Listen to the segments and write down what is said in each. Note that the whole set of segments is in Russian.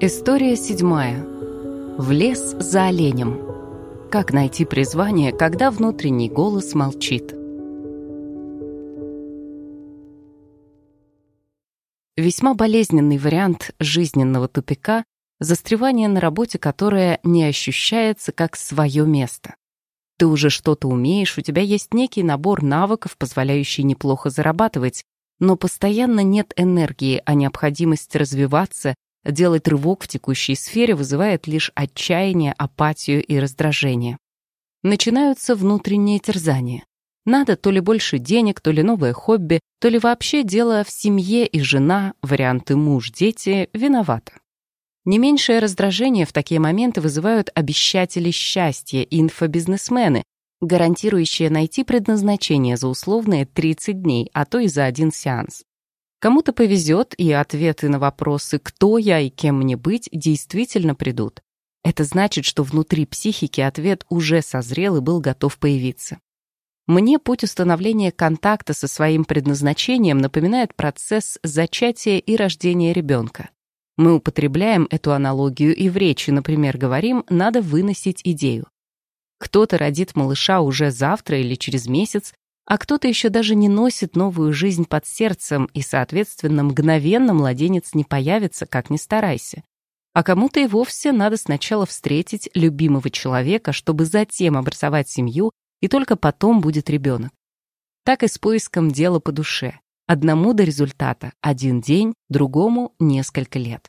История седьмая. В лес за оленем. Как найти призвание, когда внутренний голос молчит? Весьма болезненный вариант жизненного тупика — застревание на работе, которое не ощущается как свое место. Ты уже что-то умеешь, у тебя есть некий набор навыков, позволяющий неплохо зарабатывать, но постоянно нет энергии, а необходимость развиваться Делать рывок в текущей сфере вызывает лишь отчаяние, апатию и раздражение. Начинаются внутренние терзания. Надо то ли больше денег, то ли новое хобби, то ли вообще дело в семье и жена, варианты муж, дети, виновата. Не меньшее раздражение в такие моменты вызывают обещатели счастья, инфобизнесмены, гарантирующие найти предназначение за условные 30 дней, а то и за один сеанс. Кому-то повезет, и ответы на вопросы «кто я и кем мне быть» действительно придут. Это значит, что внутри психики ответ уже созрел и был готов появиться. Мне путь установления контакта со своим предназначением напоминает процесс зачатия и рождения ребенка. Мы употребляем эту аналогию и в речи, например, говорим «надо выносить идею». Кто-то родит малыша уже завтра или через месяц, а кто-то еще даже не носит новую жизнь под сердцем, и, соответственно, мгновенно младенец не появится, как ни старайся. А кому-то и вовсе надо сначала встретить любимого человека, чтобы затем образовать семью, и только потом будет ребенок. Так и с поиском дела по душе. Одному до результата один день, другому несколько лет.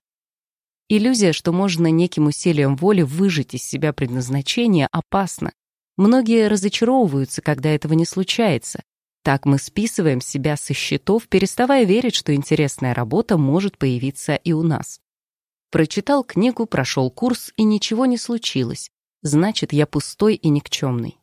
Иллюзия, что можно неким усилием воли выжить из себя предназначение, опасна, Многие разочаровываются, когда этого не случается. Так мы списываем себя со счетов, переставая верить, что интересная работа может появиться и у нас. Прочитал книгу, прошел курс, и ничего не случилось. Значит, я пустой и никчемный.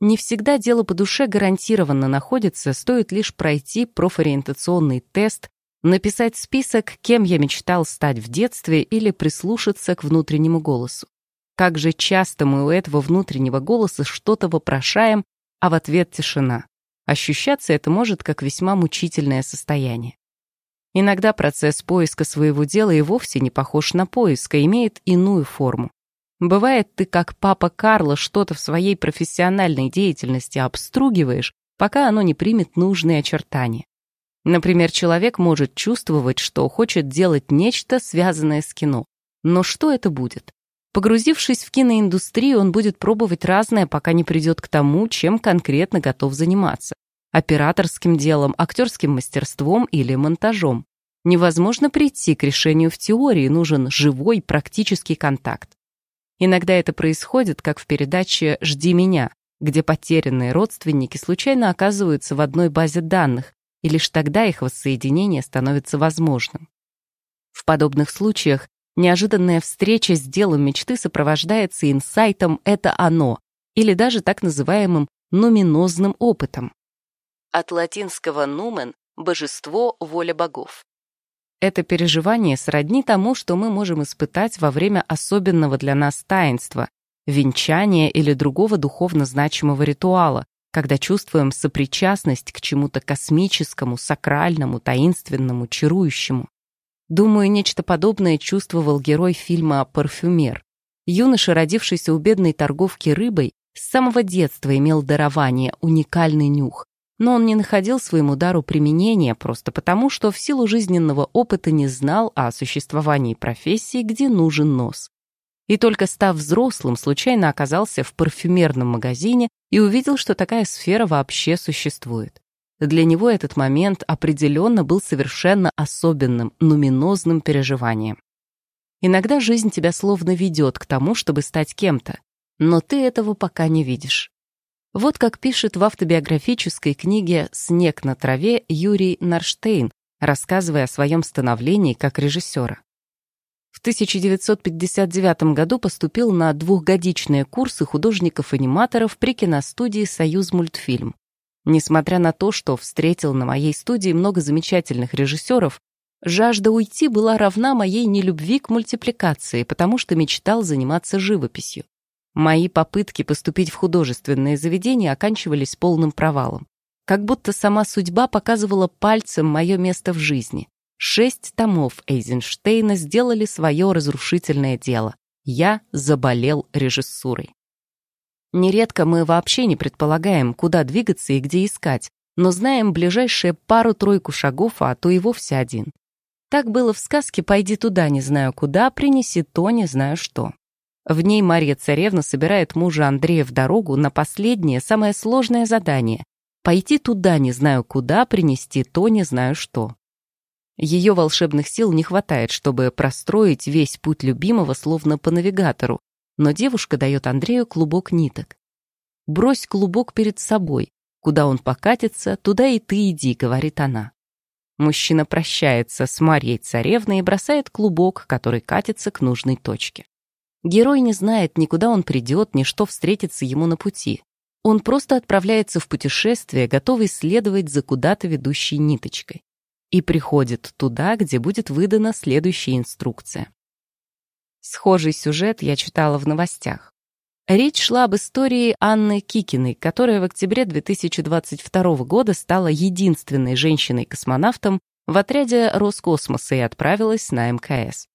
Не всегда дело по душе гарантированно находится, стоит лишь пройти профориентационный тест, написать список, кем я мечтал стать в детстве или прислушаться к внутреннему голосу. Как же часто мы у этого внутреннего голоса что-то вопрошаем, а в ответ тишина. Ощущаться это может как весьма мучительное состояние. Иногда процесс поиска своего дела и вовсе не похож на поиск, а имеет иную форму. Бывает, ты как папа Карло что-то в своей профессиональной деятельности обстругиваешь, пока оно не примет нужные очертания. Например, человек может чувствовать, что хочет делать нечто, связанное с кино. Но что это будет? Погрузившись в киноиндустрию, он будет пробовать разное, пока не придет к тому, чем конкретно готов заниматься. Операторским делом, актерским мастерством или монтажом. Невозможно прийти к решению в теории, нужен живой практический контакт. Иногда это происходит, как в передаче «Жди меня», где потерянные родственники случайно оказываются в одной базе данных, и лишь тогда их воссоединение становится возможным. В подобных случаях Неожиданная встреча с делом мечты сопровождается инсайтом «это оно» или даже так называемым нуминозным опытом. От латинского «нумен» — божество, воля богов. Это переживание сродни тому, что мы можем испытать во время особенного для нас таинства, венчания или другого духовно значимого ритуала, когда чувствуем сопричастность к чему-то космическому, сакральному, таинственному, чарующему. Думаю, нечто подобное чувствовал герой фильма «Парфюмер». Юноша, родившийся у бедной торговки рыбой, с самого детства имел дарование, уникальный нюх. Но он не находил своему дару применения просто потому, что в силу жизненного опыта не знал о существовании профессии, где нужен нос. И только став взрослым, случайно оказался в парфюмерном магазине и увидел, что такая сфера вообще существует. Для него этот момент определенно был совершенно особенным, нуминозным переживанием. Иногда жизнь тебя словно ведет к тому, чтобы стать кем-то, но ты этого пока не видишь. Вот как пишет в автобиографической книге «Снег на траве» Юрий Нарштейн, рассказывая о своем становлении как режиссера. В 1959 году поступил на двухгодичные курсы художников-аниматоров при киностудии «Союз мультфильм». Несмотря на то, что встретил на моей студии много замечательных режиссеров, жажда уйти была равна моей нелюбви к мультипликации, потому что мечтал заниматься живописью. Мои попытки поступить в художественное заведение оканчивались полным провалом. Как будто сама судьба показывала пальцем мое место в жизни. Шесть томов Эйзенштейна сделали свое разрушительное дело. Я заболел режиссурой. Нередко мы вообще не предполагаем, куда двигаться и где искать, но знаем ближайшие пару-тройку шагов, а то и вовсе один. Так было в сказке «Пойди туда, не знаю куда, принеси то, не знаю что». В ней Марья Царевна собирает мужа Андрея в дорогу на последнее, самое сложное задание — пойти туда, не знаю куда, принести то, не знаю что. Ее волшебных сил не хватает, чтобы простроить весь путь любимого словно по навигатору, но девушка дает Андрею клубок ниток. «Брось клубок перед собой. Куда он покатится, туда и ты иди», — говорит она. Мужчина прощается с Марьей Царевной и бросает клубок, который катится к нужной точке. Герой не знает, ни куда он придет, ни что встретится ему на пути. Он просто отправляется в путешествие, готовый следовать за куда-то ведущей ниточкой и приходит туда, где будет выдана следующая инструкция. Схожий сюжет я читала в новостях. Речь шла об истории Анны Кикиной, которая в октябре 2022 года стала единственной женщиной-космонавтом в отряде Роскосмоса и отправилась на МКС.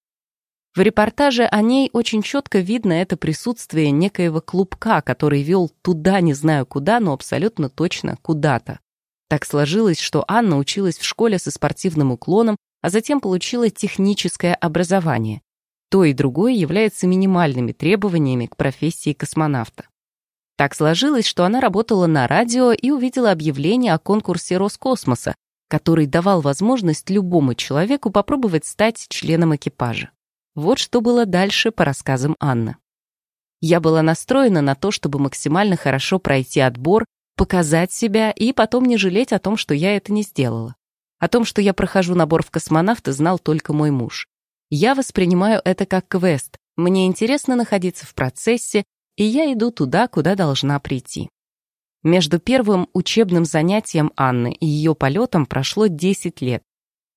В репортаже о ней очень четко видно это присутствие некоего клубка, который вел туда не знаю куда, но абсолютно точно куда-то. Так сложилось, что Анна училась в школе со спортивным уклоном, а затем получила техническое образование. То и другое является минимальными требованиями к профессии космонавта. Так сложилось, что она работала на радио и увидела объявление о конкурсе Роскосмоса, который давал возможность любому человеку попробовать стать членом экипажа. Вот что было дальше по рассказам Анны. Я была настроена на то, чтобы максимально хорошо пройти отбор показать себя и потом не жалеть о том, что я это не сделала. О том, что я прохожу набор в космонавты, знал только мой муж. Я воспринимаю это как квест. Мне интересно находиться в процессе, и я иду туда, куда должна прийти. Между первым учебным занятием Анны и ее полетом прошло 10 лет.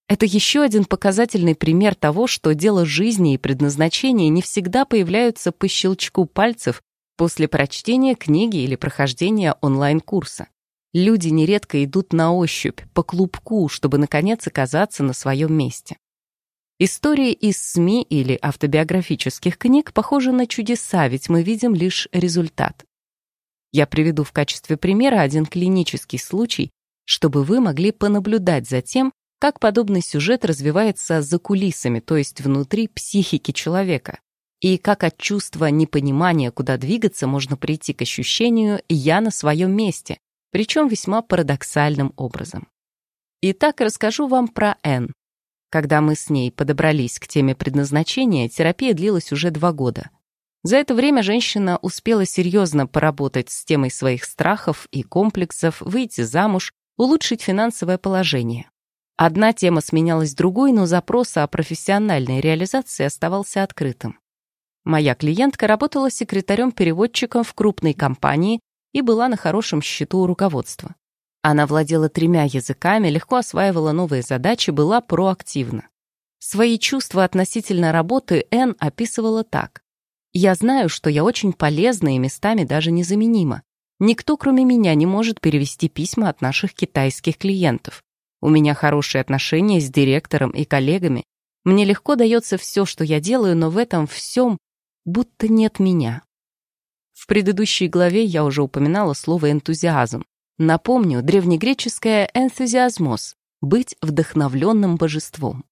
Это еще один показательный пример того, что дело жизни и предназначения не всегда появляются по щелчку пальцев после прочтения книги или прохождения онлайн-курса. Люди нередко идут на ощупь, по клубку, чтобы наконец оказаться на своем месте. Истории из СМИ или автобиографических книг похожи на чудеса, ведь мы видим лишь результат. Я приведу в качестве примера один клинический случай, чтобы вы могли понаблюдать за тем, как подобный сюжет развивается за кулисами, то есть внутри психики человека, и как от чувства непонимания, куда двигаться, можно прийти к ощущению «я на своем месте», причем весьма парадоксальным образом. Итак, расскажу вам про Н. Когда мы с ней подобрались к теме предназначения, терапия длилась уже два года. За это время женщина успела серьезно поработать с темой своих страхов и комплексов, выйти замуж, улучшить финансовое положение. Одна тема сменялась другой, но запрос о профессиональной реализации оставался открытым. Моя клиентка работала секретарем-переводчиком в крупной компании и была на хорошем счету у руководства. Она владела тремя языками, легко осваивала новые задачи, была проактивна. Свои чувства относительно работы Энн описывала так. «Я знаю, что я очень полезна и местами даже незаменима. Никто, кроме меня, не может перевести письма от наших китайских клиентов. У меня хорошие отношения с директором и коллегами. Мне легко дается все, что я делаю, но в этом всем будто нет меня. В предыдущей главе я уже упоминала слово «энтузиазм». Напомню, древнегреческое «энтузиазмос» — быть вдохновленным божеством.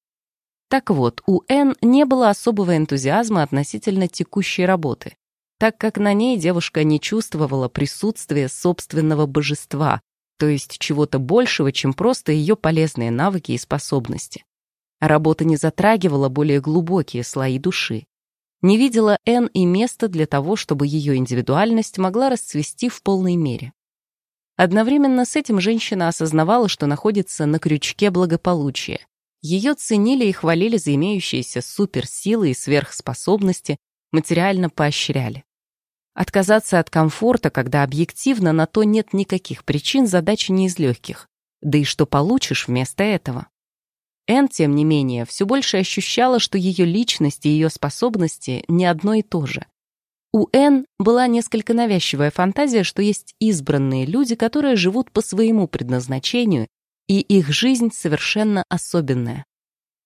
Так вот, у Н не было особого энтузиазма относительно текущей работы, так как на ней девушка не чувствовала присутствия собственного божества, то есть чего-то большего, чем просто ее полезные навыки и способности. Работа не затрагивала более глубокие слои души не видела Н и места для того, чтобы ее индивидуальность могла расцвести в полной мере. Одновременно с этим женщина осознавала, что находится на крючке благополучия. Ее ценили и хвалили за имеющиеся суперсилы и сверхспособности, материально поощряли. Отказаться от комфорта, когда объективно на то нет никаких причин, задача не из легких. Да и что получишь вместо этого? Энн, тем не менее, все больше ощущала, что ее личность и ее способности не одно и то же. У Энн была несколько навязчивая фантазия, что есть избранные люди, которые живут по своему предназначению, и их жизнь совершенно особенная.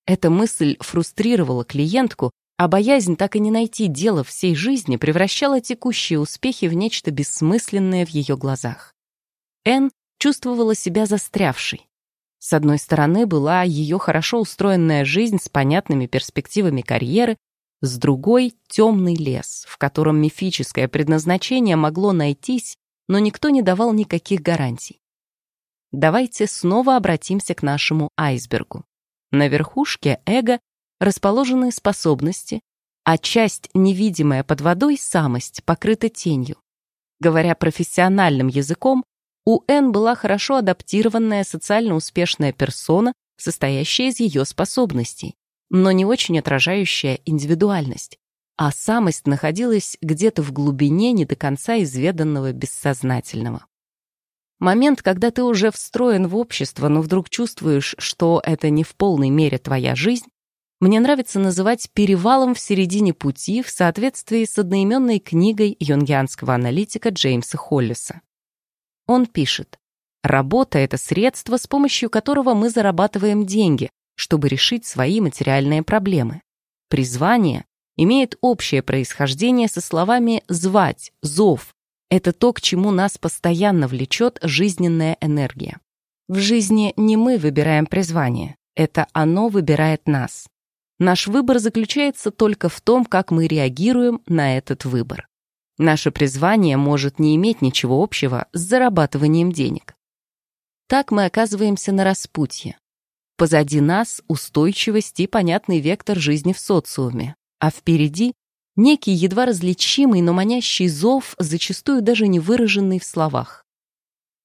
Эта мысль фрустрировала клиентку, а боязнь так и не найти дело всей жизни превращала текущие успехи в нечто бессмысленное в ее глазах. Энн чувствовала себя застрявшей. С одной стороны была ее хорошо устроенная жизнь с понятными перспективами карьеры, с другой — темный лес, в котором мифическое предназначение могло найтись, но никто не давал никаких гарантий. Давайте снова обратимся к нашему айсбергу. На верхушке эго расположены способности, а часть, невидимая под водой, самость, покрыта тенью. Говоря профессиональным языком, у Н была хорошо адаптированная социально успешная персона, состоящая из ее способностей, но не очень отражающая индивидуальность, а самость находилась где-то в глубине не до конца изведанного бессознательного. Момент, когда ты уже встроен в общество, но вдруг чувствуешь, что это не в полной мере твоя жизнь, мне нравится называть перевалом в середине пути в соответствии с одноименной книгой юнгианского аналитика Джеймса Холлиса. Он пишет, «Работа — это средство, с помощью которого мы зарабатываем деньги, чтобы решить свои материальные проблемы. Призвание имеет общее происхождение со словами «звать», «зов», это то, к чему нас постоянно влечет жизненная энергия. В жизни не мы выбираем призвание, это оно выбирает нас. Наш выбор заключается только в том, как мы реагируем на этот выбор. Наше призвание может не иметь ничего общего с зарабатыванием денег. Так мы оказываемся на распутье. Позади нас устойчивость и понятный вектор жизни в социуме, а впереди Некий едва различимый, но манящий зов, зачастую даже не выраженный в словах.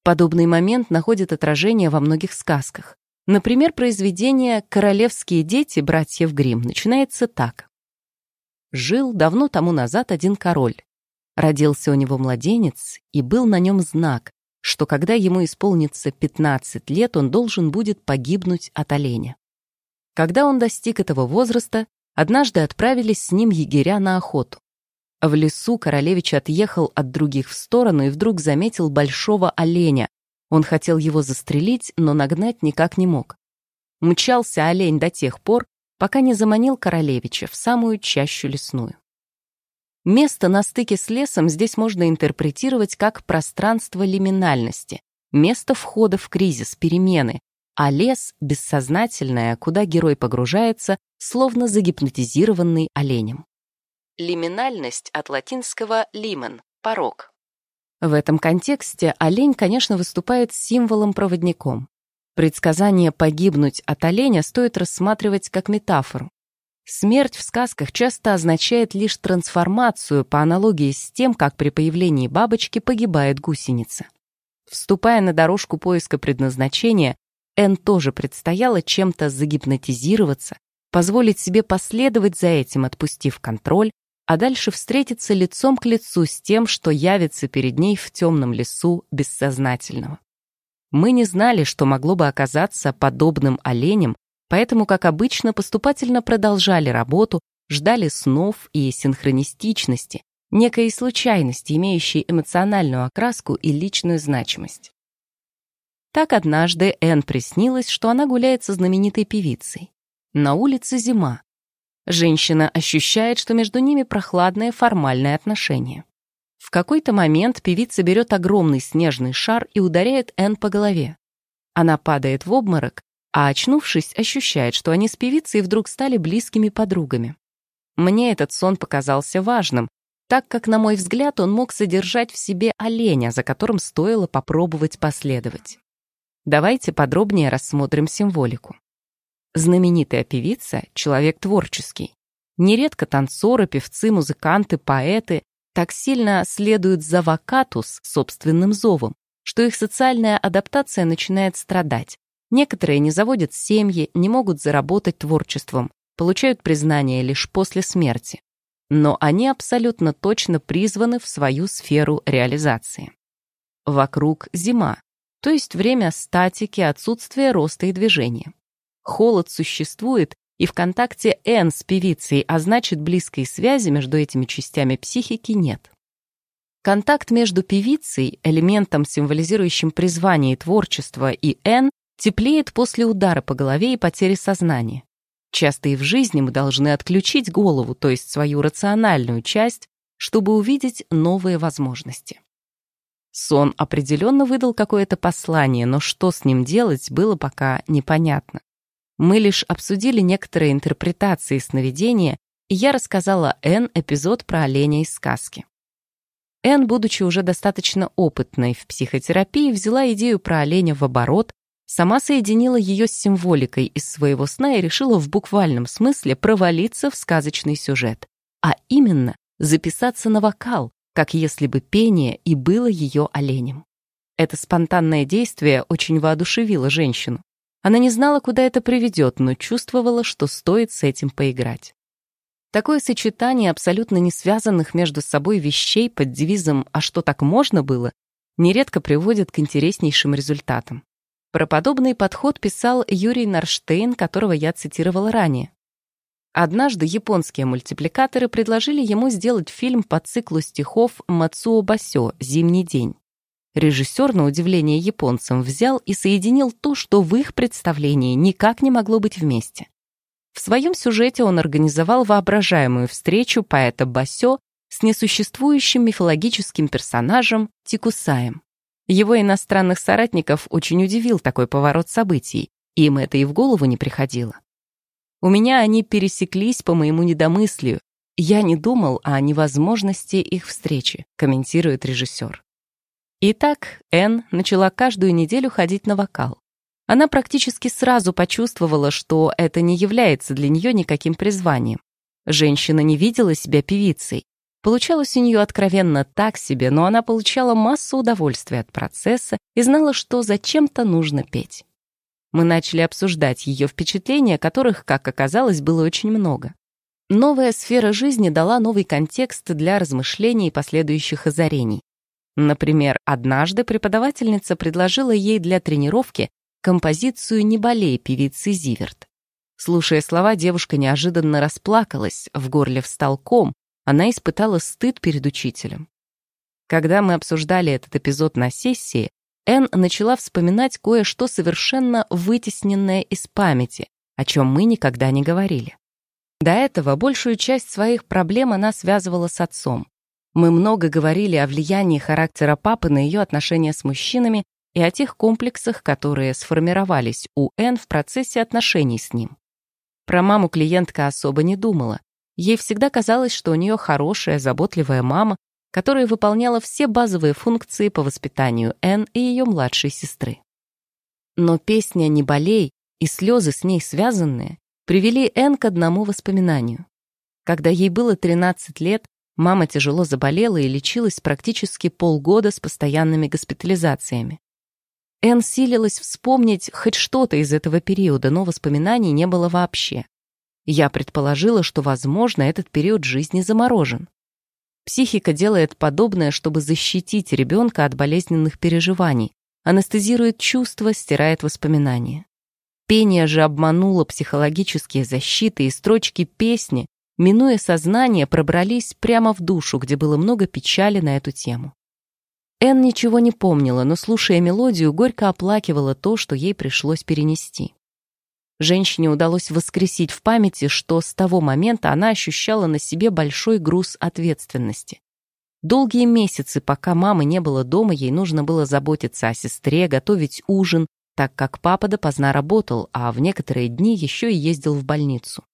Подобный момент находит отражение во многих сказках. Например, произведение «Королевские дети» братьев Гримм начинается так. Жил давно тому назад один король. Родился у него младенец, и был на нем знак, что когда ему исполнится 15 лет, он должен будет погибнуть от оленя. Когда он достиг этого возраста, Однажды отправились с ним егеря на охоту. В лесу королевич отъехал от других в сторону и вдруг заметил большого оленя. Он хотел его застрелить, но нагнать никак не мог. Мчался олень до тех пор, пока не заманил королевича в самую чащу лесную. Место на стыке с лесом здесь можно интерпретировать как пространство лиминальности, место входа в кризис, перемены, а лес — бессознательное, куда герой погружается, словно загипнотизированный оленем. Лиминальность от латинского «limen» — порог. В этом контексте олень, конечно, выступает символом-проводником. Предсказание погибнуть от оленя стоит рассматривать как метафору. Смерть в сказках часто означает лишь трансформацию по аналогии с тем, как при появлении бабочки погибает гусеница. Вступая на дорожку поиска предназначения, Эн тоже предстояло чем-то загипнотизироваться, позволить себе последовать за этим, отпустив контроль, а дальше встретиться лицом к лицу с тем, что явится перед ней в темном лесу бессознательного. Мы не знали, что могло бы оказаться подобным оленем, поэтому, как обычно, поступательно продолжали работу, ждали снов и синхронистичности, некой случайности, имеющей эмоциональную окраску и личную значимость. Так однажды Энн приснилось, что она гуляет со знаменитой певицей. На улице зима. Женщина ощущает, что между ними прохладное формальное отношение. В какой-то момент певица берет огромный снежный шар и ударяет Энн по голове. Она падает в обморок, а очнувшись, ощущает, что они с певицей вдруг стали близкими подругами. Мне этот сон показался важным, так как, на мой взгляд, он мог содержать в себе оленя, за которым стоило попробовать последовать. Давайте подробнее рассмотрим символику. Знаменитая певица — человек творческий. Нередко танцоры, певцы, музыканты, поэты так сильно следуют за вакатус, собственным зовом, что их социальная адаптация начинает страдать. Некоторые не заводят семьи, не могут заработать творчеством, получают признание лишь после смерти. Но они абсолютно точно призваны в свою сферу реализации. Вокруг зима, то есть время статики, отсутствие роста и движения. Холод существует и в контакте N с певицей, а значит, близкой связи между этими частями психики нет. Контакт между певицей, элементом, символизирующим призвание и творчество, и N теплеет после удара по голове и потери сознания. Часто и в жизни мы должны отключить голову, то есть свою рациональную часть, чтобы увидеть новые возможности. Сон определенно выдал какое-то послание, но что с ним делать, было пока непонятно. Мы лишь обсудили некоторые интерпретации сновидения, и я рассказала Энн эпизод про оленя из сказки. Энн, будучи уже достаточно опытной в психотерапии, взяла идею про оленя в оборот, сама соединила ее с символикой из своего сна и решила в буквальном смысле провалиться в сказочный сюжет, а именно записаться на вокал, как если бы пение и было ее оленем. Это спонтанное действие очень воодушевило женщину. Она не знала, куда это приведет, но чувствовала, что стоит с этим поиграть. Такое сочетание абсолютно не связанных между собой вещей под девизом «А что так можно было?» нередко приводит к интереснейшим результатам. Про подобный подход писал Юрий Нарштейн, которого я цитировала ранее. Однажды японские мультипликаторы предложили ему сделать фильм по циклу стихов Мацуо Басё «Зимний день». Режиссер, на удивление японцам, взял и соединил то, что в их представлении никак не могло быть вместе. В своем сюжете он организовал воображаемую встречу поэта Басё с несуществующим мифологическим персонажем Тикусаем. Его иностранных соратников очень удивил такой поворот событий, им это и в голову не приходило. У меня они пересеклись по моему недомыслию. Я не думал о невозможности их встречи, комментирует режиссер. Итак, Энн начала каждую неделю ходить на вокал. Она практически сразу почувствовала, что это не является для нее никаким призванием. Женщина не видела себя певицей. Получалось у нее откровенно так себе, но она получала массу удовольствия от процесса и знала, что зачем-то нужно петь. Мы начали обсуждать ее впечатления, которых, как оказалось, было очень много. Новая сфера жизни дала новый контекст для размышлений и последующих озарений. Например, однажды преподавательница предложила ей для тренировки композицию «Не болей» певицы Зиверт. Слушая слова, девушка неожиданно расплакалась, в горле встал ком, она испытала стыд перед учителем. Когда мы обсуждали этот эпизод на сессии, Энн начала вспоминать кое-что совершенно вытесненное из памяти, о чем мы никогда не говорили. До этого большую часть своих проблем она связывала с отцом. Мы много говорили о влиянии характера папы на ее отношения с мужчинами и о тех комплексах, которые сформировались у Энн в процессе отношений с ним. Про маму клиентка особо не думала. Ей всегда казалось, что у нее хорошая, заботливая мама, которая выполняла все базовые функции по воспитанию Энн и ее младшей сестры. Но песня «Не болей» и слезы с ней связанные привели Энн к одному воспоминанию. Когда ей было 13 лет, мама тяжело заболела и лечилась практически полгода с постоянными госпитализациями. Энн силилась вспомнить хоть что-то из этого периода, но воспоминаний не было вообще. Я предположила, что, возможно, этот период жизни заморожен. Психика делает подобное, чтобы защитить ребенка от болезненных переживаний, анестезирует чувства, стирает воспоминания. Пение же обмануло психологические защиты, и строчки песни, минуя сознание, пробрались прямо в душу, где было много печали на эту тему. Эн ничего не помнила, но, слушая мелодию, горько оплакивала то, что ей пришлось перенести. Женщине удалось воскресить в памяти, что с того момента она ощущала на себе большой груз ответственности. Долгие месяцы, пока мамы не было дома, ей нужно было заботиться о сестре, готовить ужин, так как папа допоздна работал, а в некоторые дни еще и ездил в больницу.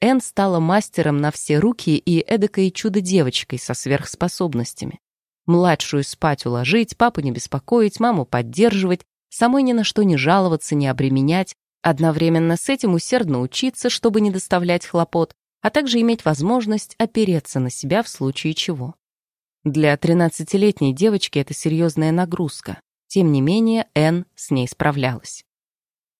Эн стала мастером на все руки и эдакой чудо-девочкой со сверхспособностями. Младшую спать уложить, папу не беспокоить, маму поддерживать, самой ни на что не жаловаться, не обременять, одновременно с этим усердно учиться, чтобы не доставлять хлопот, а также иметь возможность опереться на себя в случае чего. Для 13-летней девочки это серьезная нагрузка. Тем не менее, Энн с ней справлялась.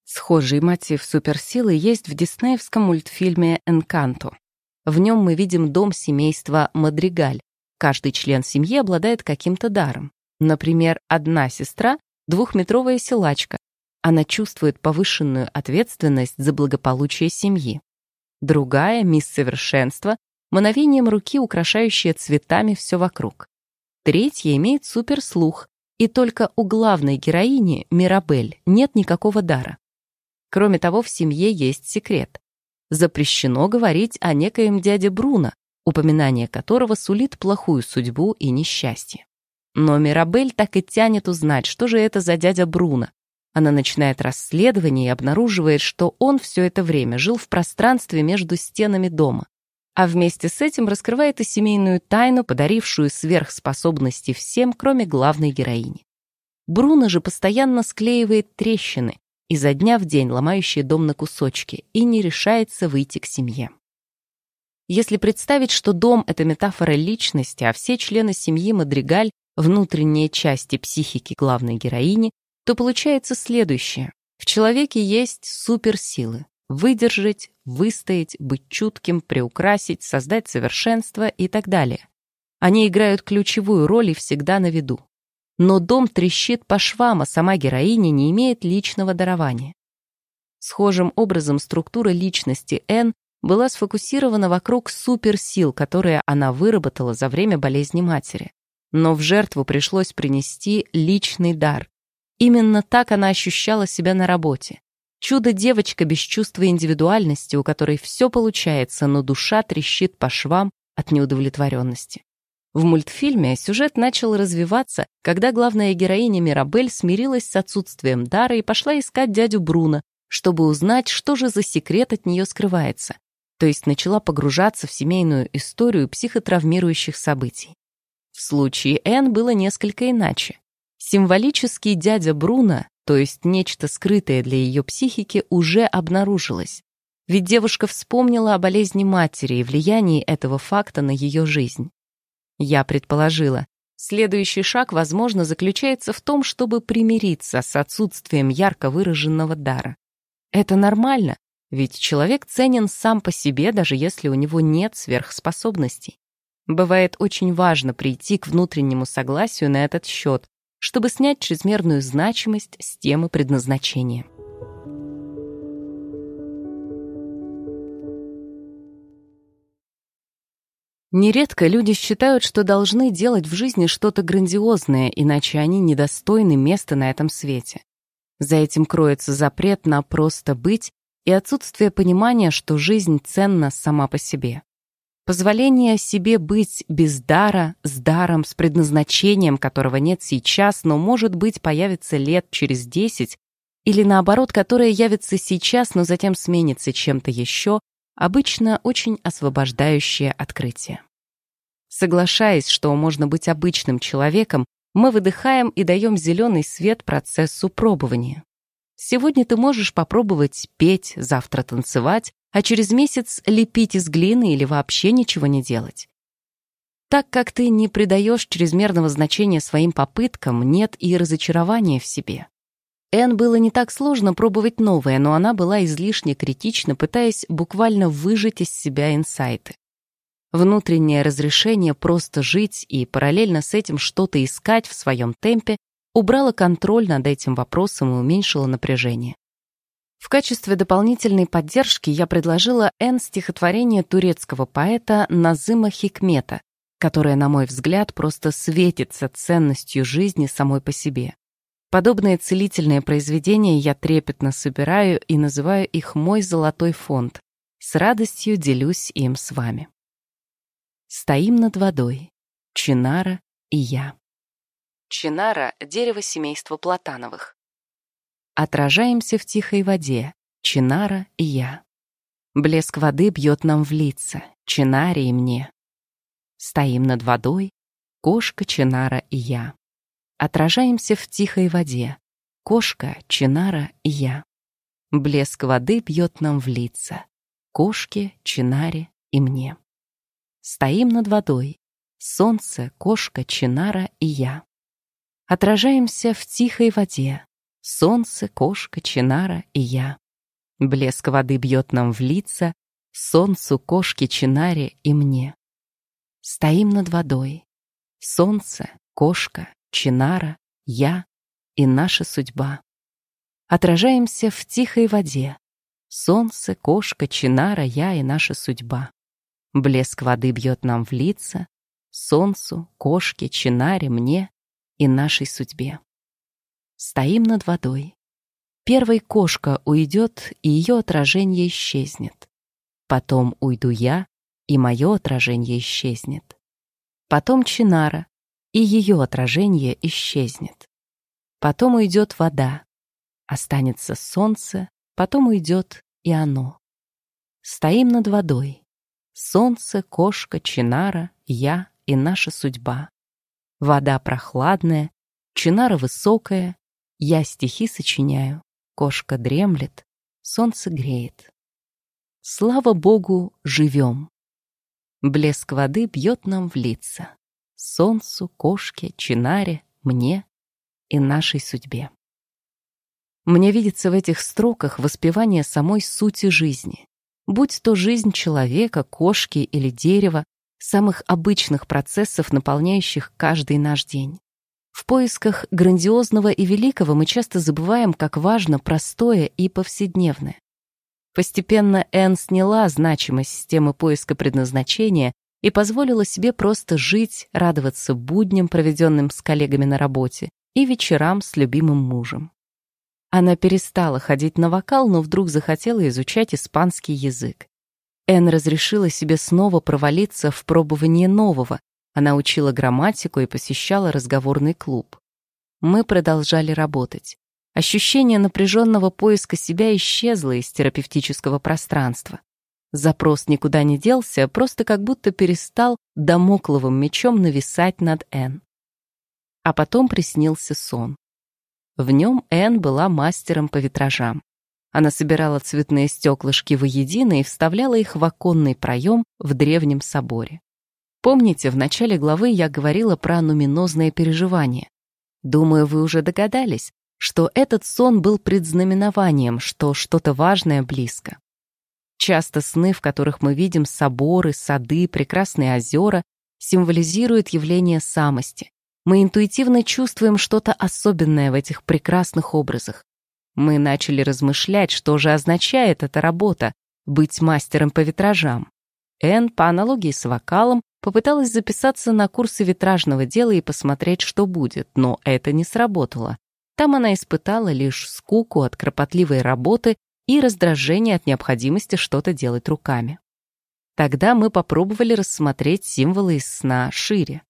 Схожий мотив суперсилы есть в диснеевском мультфильме «Энканто». В нем мы видим дом семейства Мадригаль, Каждый член семьи обладает каким-то даром. Например, одна сестра — двухметровая силачка. Она чувствует повышенную ответственность за благополучие семьи. Другая — мисс совершенства, мановением руки, украшающая цветами все вокруг. Третья имеет суперслух, и только у главной героини, Мирабель, нет никакого дара. Кроме того, в семье есть секрет. запрещено говорить о некоем дяде Бруно, упоминание которого сулит плохую судьбу и несчастье. Но Мирабель так и тянет узнать, что же это за дядя Бруно. Она начинает расследование и обнаруживает, что он все это время жил в пространстве между стенами дома. А вместе с этим раскрывает и семейную тайну, подарившую сверхспособности всем, кроме главной героини. Бруно же постоянно склеивает трещины, изо дня в день ломающие дом на кусочки, и не решается выйти к семье. Если представить, что дом — это метафора личности, а все члены семьи Мадригаль — внутренние части психики главной героини, то получается следующее. В человеке есть суперсилы. Выдержать, выстоять, быть чутким, приукрасить, создать совершенство и так далее. Они играют ключевую роль и всегда на виду. Но дом трещит по швам, а сама героиня не имеет личного дарования. Схожим образом структура личности Н была сфокусирована вокруг суперсил, которые она выработала за время болезни матери. Но в жертву пришлось принести личный дар. Именно так она ощущала себя на работе. Чудо-девочка без чувства индивидуальности, у которой все получается, но душа трещит по швам от неудовлетворенности. В мультфильме сюжет начал развиваться, когда главная героиня Мирабель смирилась с отсутствием дара и пошла искать дядю Бруно, чтобы узнать, что же за секрет от нее скрывается, то есть начала погружаться в семейную историю психотравмирующих событий. В случае Энн было несколько иначе. Символический дядя Бруно, то есть нечто скрытое для ее психики, уже обнаружилось. Ведь девушка вспомнила о болезни матери и влиянии этого факта на ее жизнь. Я предположила, следующий шаг, возможно, заключается в том, чтобы примириться с отсутствием ярко выраженного дара. Это нормально, ведь человек ценен сам по себе, даже если у него нет сверхспособностей. Бывает очень важно прийти к внутреннему согласию на этот счет, чтобы снять чрезмерную значимость с темы предназначения. Нередко люди считают, что должны делать в жизни что-то грандиозное, иначе они недостойны места на этом свете. За этим кроется запрет на просто быть и отсутствие понимания, что жизнь ценна сама по себе. Позволение себе быть без дара, с даром, с предназначением, которого нет сейчас, но, может быть, появится лет через десять, или наоборот, которое явится сейчас, но затем сменится чем-то еще, Обычно очень освобождающее открытие. Соглашаясь, что можно быть обычным человеком, мы выдыхаем и даем зеленый свет процессу пробования. Сегодня ты можешь попробовать петь, завтра танцевать, а через месяц лепить из глины или вообще ничего не делать. Так как ты не придаешь чрезмерного значения своим попыткам, нет и разочарования в себе. Эн было не так сложно пробовать новое, но она была излишне критична, пытаясь буквально выжать из себя инсайты. Внутреннее разрешение просто жить и параллельно с этим что-то искать в своем темпе убрало контроль над этим вопросом и уменьшило напряжение. В качестве дополнительной поддержки я предложила Эн стихотворение турецкого поэта Назыма Хикмета, которое, на мой взгляд, просто светится ценностью жизни самой по себе. Подобные целительные произведения я трепетно собираю и называю их «Мой золотой фонд». С радостью делюсь им с вами. Стоим над водой. Чинара и я. Чинара — дерево семейства Платановых. Отражаемся в тихой воде. Чинара и я. Блеск воды бьет нам в лица. Чинаре и мне. Стоим над водой. Кошка, Чинара и я. Отражаемся в тихой воде. Кошка, Чинара и я. Блеск воды бьет нам в лица. Кошке, Чинаре и мне. Стоим над водой. Солнце, кошка, Чинара и я. Отражаемся в тихой воде. Солнце, кошка, Чинара и я. Блеск воды бьет нам в лица. Солнцу, кошке, Чинаре и мне. Стоим над водой. Солнце, кошка, Чинара, я и наша судьба. Отражаемся в тихой воде. Солнце, кошка, Чинара, я и наша судьба. Блеск воды бьет нам в лица, Солнцу, кошке, Чинаре, мне и нашей судьбе. Стоим над водой. Первой кошка уйдет, и ее отражение исчезнет. Потом уйду я, и мое отражение исчезнет. Потом Чинара, и ее отражение исчезнет. Потом уйдет вода, останется солнце, потом уйдет и оно. Стоим над водой. Солнце, кошка, Чинара, я и наша судьба. Вода прохладная, Чинара высокая, я стихи сочиняю, кошка дремлет, солнце греет. Слава Богу, живем. Блеск воды бьет нам в лица. Солнцу, кошке, чинаре, мне и нашей судьбе. Мне видится в этих строках воспевание самой сути жизни. Будь то жизнь человека, кошки или дерева, самых обычных процессов, наполняющих каждый наш день. В поисках грандиозного и великого мы часто забываем, как важно простое и повседневное. Постепенно Энн сняла значимость системы поиска предназначения и позволила себе просто жить, радоваться будням, проведенным с коллегами на работе, и вечерам с любимым мужем. Она перестала ходить на вокал, но вдруг захотела изучать испанский язык. Энн разрешила себе снова провалиться в пробование нового. Она учила грамматику и посещала разговорный клуб. Мы продолжали работать. Ощущение напряженного поиска себя исчезло из терапевтического пространства. Запрос никуда не делся, просто как будто перестал домокловым мечом нависать над Энн. А потом приснился сон. В нем Энн была мастером по витражам. Она собирала цветные стеклышки воедино и вставляла их в оконный проем в древнем соборе. Помните, в начале главы я говорила про нуминозное переживание? Думаю, вы уже догадались, что этот сон был предзнаменованием, что что-то важное близко. Часто сны, в которых мы видим соборы, сады, прекрасные озера, символизируют явление самости. Мы интуитивно чувствуем что-то особенное в этих прекрасных образах. Мы начали размышлять, что же означает эта работа — быть мастером по витражам. Энн, по аналогии с вокалом, попыталась записаться на курсы витражного дела и посмотреть, что будет, но это не сработало. Там она испытала лишь скуку от кропотливой работы и раздражение от необходимости что-то делать руками. Тогда мы попробовали рассмотреть символы из сна шире.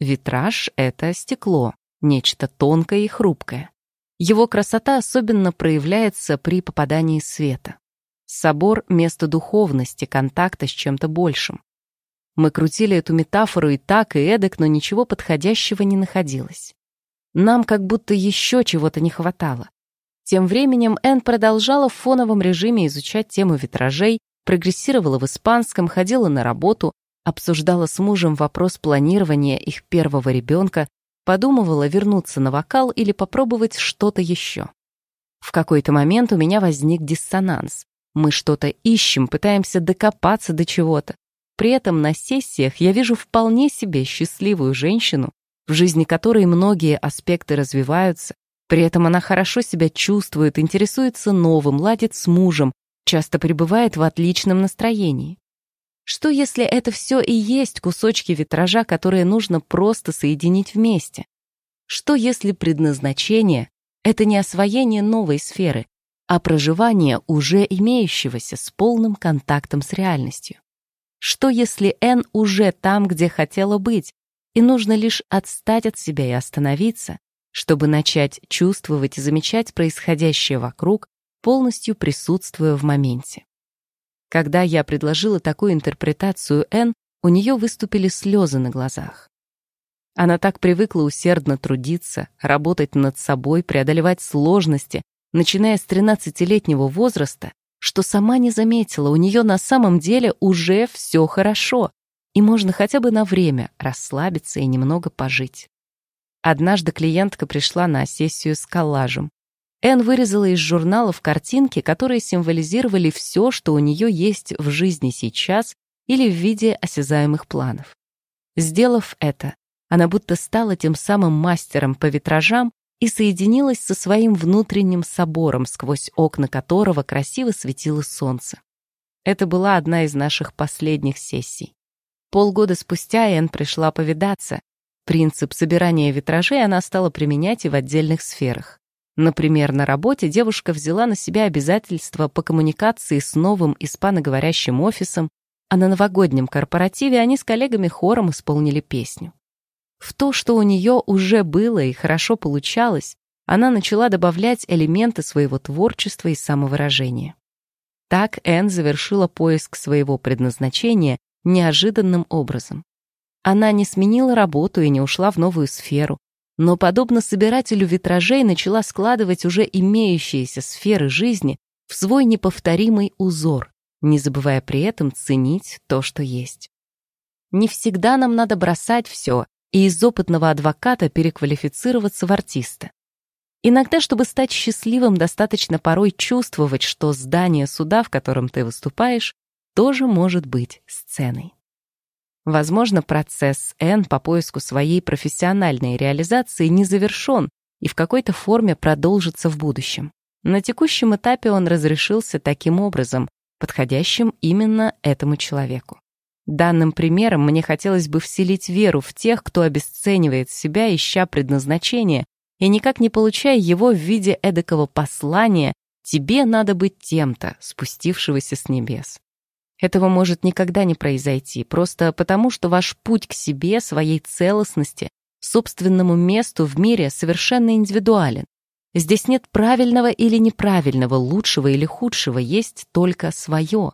Витраж — это стекло, нечто тонкое и хрупкое. Его красота особенно проявляется при попадании света. Собор — место духовности, контакта с чем-то большим. Мы крутили эту метафору и так, и эдак, но ничего подходящего не находилось. Нам как будто еще чего-то не хватало. Тем временем Энн продолжала в фоновом режиме изучать тему витражей, прогрессировала в испанском, ходила на работу, обсуждала с мужем вопрос планирования их первого ребенка, подумывала вернуться на вокал или попробовать что-то еще. В какой-то момент у меня возник диссонанс. Мы что-то ищем, пытаемся докопаться до чего-то. При этом на сессиях я вижу вполне себе счастливую женщину, в жизни которой многие аспекты развиваются, при этом она хорошо себя чувствует, интересуется новым, ладит с мужем, часто пребывает в отличном настроении. Что если это все и есть кусочки витража, которые нужно просто соединить вместе? Что если предназначение — это не освоение новой сферы, а проживание уже имеющегося с полным контактом с реальностью? Что если Н уже там, где хотела быть, и нужно лишь отстать от себя и остановиться, чтобы начать чувствовать и замечать происходящее вокруг, полностью присутствуя в моменте. Когда я предложила такую интерпретацию Н, у нее выступили слезы на глазах. Она так привыкла усердно трудиться, работать над собой, преодолевать сложности, начиная с 13-летнего возраста, что сама не заметила, у нее на самом деле уже все хорошо, и можно хотя бы на время расслабиться и немного пожить. Однажды клиентка пришла на сессию с коллажем. Энн вырезала из журналов картинки, которые символизировали все, что у нее есть в жизни сейчас или в виде осязаемых планов. Сделав это, она будто стала тем самым мастером по витражам и соединилась со своим внутренним собором, сквозь окна которого красиво светило солнце. Это была одна из наших последних сессий. Полгода спустя Энн пришла повидаться. Принцип собирания витражей она стала применять и в отдельных сферах. Например, на работе девушка взяла на себя обязательства по коммуникации с новым испаноговорящим офисом, а на новогоднем корпоративе они с коллегами хором исполнили песню. В то, что у нее уже было и хорошо получалось, она начала добавлять элементы своего творчества и самовыражения. Так Энн завершила поиск своего предназначения неожиданным образом. Она не сменила работу и не ушла в новую сферу, но, подобно собирателю витражей, начала складывать уже имеющиеся сферы жизни в свой неповторимый узор, не забывая при этом ценить то, что есть. Не всегда нам надо бросать все и из опытного адвоката переквалифицироваться в артиста. Иногда, чтобы стать счастливым, достаточно порой чувствовать, что здание суда, в котором ты выступаешь, тоже может быть сценой. Возможно, процесс Н по поиску своей профессиональной реализации не завершен и в какой-то форме продолжится в будущем. На текущем этапе он разрешился таким образом, подходящим именно этому человеку. Данным примером мне хотелось бы вселить веру в тех, кто обесценивает себя, ища предназначение, и никак не получая его в виде эдакого послания «тебе надо быть тем-то», спустившегося с небес. Этого может никогда не произойти, просто потому, что ваш путь к себе, своей целостности, собственному месту в мире совершенно индивидуален. Здесь нет правильного или неправильного, лучшего или худшего, есть только свое.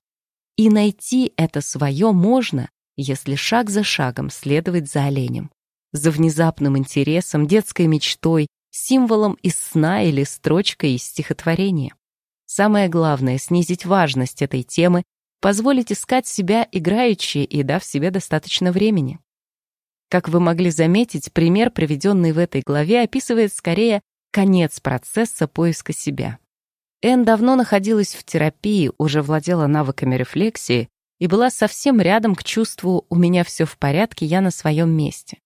И найти это свое можно, если шаг за шагом следовать за оленем. За внезапным интересом, детской мечтой, символом из сна или строчкой из стихотворения. Самое главное — снизить важность этой темы позволить искать себя играючи и дав себе достаточно времени. Как вы могли заметить, пример, приведенный в этой главе, описывает скорее конец процесса поиска себя. Энн давно находилась в терапии, уже владела навыками рефлексии и была совсем рядом к чувству «у меня все в порядке, я на своем месте».